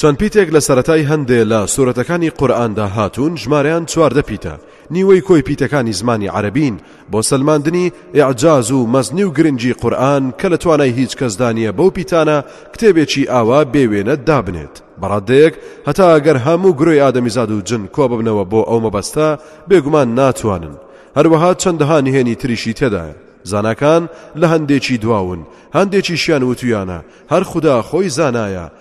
چەند پیتێک لە سەرەتای هەندێ لە سورەتەکانی قورئاندا هاتوون ژمارەیان چواردە پیتە نیوەی کۆی پیتەکانی زمانی عەرەبین بۆ سەلماندنی ئیعجاز و مەزنی و گرنگی قورئان کە لە توانای هیچ کەسدا نییە بەو پیتانە کتێبێکی ئاوا بێ وێنە دابنێت بەڕادەیەک هەتا ئەگەر هەموو گرۆی ئادەمیزاد و جن کۆ ببنەوە بۆ ئەو مەبەستە بێگومان ناتوانن هەروەها چەندەها نهێنی تریشی تێدایە زاناکان لە هەندێکی دواون هەندێکیشیان وتویانە هەر خوددا خۆی زانایە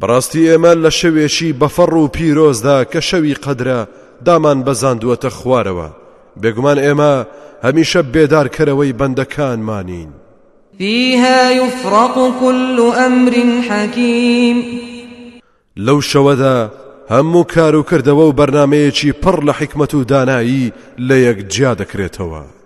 بەڕاستی ئێمە لە شەوێکی بەفەڕ و پیرۆزدا کە شەوی قەدرە دامان بەزاندووەتە خوارەوە بێگومان ئێمە هەمیشە بێدارکەرەوەی بەندەکانمانین فيها يفرق كل أمر حكيم لەو شەوەدا هەموو کار و کردەوە و بەرنمەیەکی پڕ لە حکمت و دانایی لە یەک جیا دەکرێتەوە.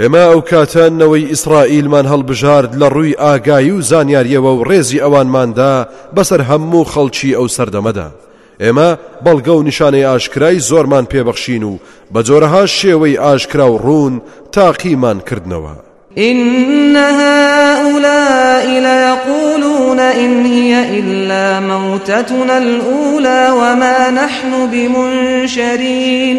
ئێمە ئەوکاتە نەوەی ئیسرائیلمان هەڵبژارد لە ڕووی ئاگایی و زانیاریەوە و ڕێزی ئەوانماندا بەسەر هەموو خەڵکی ئەو سەردەمەدا. ئێمە بەڵگە و نیشانەی ئاشکرای زۆرمان پێبەخشین و بە جۆرەها شێوەی ئاشکرا و ڕوون تاقیمان کردنەوە. إن هؤلاء ليقولون إن هي إلا موتتنا الأولى وما نحن بمنشرين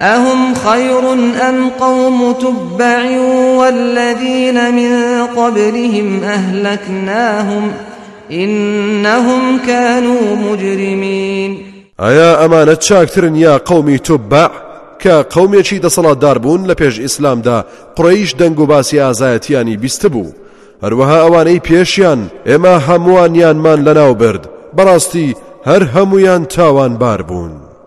ئەهم خەیر ئەم قەوم تبع والذین من قبلهم ئەهلەکناهم ئینەهم کانوا مجرمین ئایا ئەمانە چاکترن یا قەومی تبع کە قەومێکی دەسەڵاتدار بوون لە پێش ئیسلامدا قڕیش دەنگ و باسی ئازایەتیانی بیست بوو هەروەها ئەوانەی پێشیان ئێمە هەمووانیانمان لەناو برد بەڕاستی هەر هەمویان تاوان بار بوون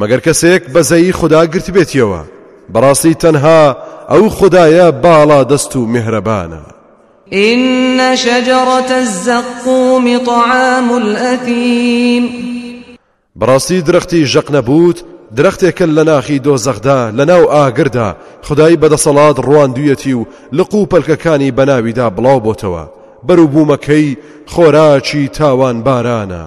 مەگەر کەسێک بەزەیی خودا گرتبێتیەوە، بەڕاستی تەنها ئەو خودایە باڵا دەست و میهرەبانە. ان شجرة الزقوم طعام الاثیم بەڕاستی درەختی ژەقنەبووت درەختێکە لە ناخی دۆزەخدا لە ناو ئاگردا خدای بەدەسەڵات ڕواندویەتی و لق و پەلکەکانی بەناویدا بڵاو بۆتەوە بەروبوومەکەی خۆراکی تاوان بارانە.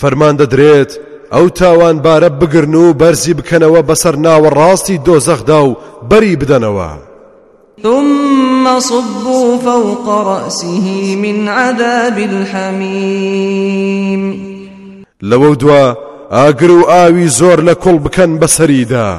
فەرمان دەدرێت ئەو تاوانبارە بگرن و بەرزی بکەنەوە بەسەر ناوەڕاستی دۆزەخدا و بەری بدەنەوە. ثم صبوا فوق رأسه من عذاب الحميم لەوە دوا ئاگر و ئاوی زۆر لە کوڵ بکەن بەسەریدا.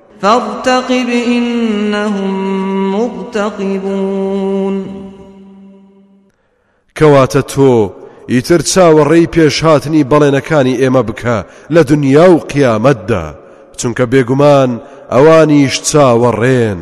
فارتقب انهم مرتقبون کەواتە تۆ ئیتر چاوەڕێی پێشهاتنی بەڵێنەکانی ئێمە بکە لە دنیا و قیامەتدا چونکە بێگومان ئەوانیش چاوەڕێن.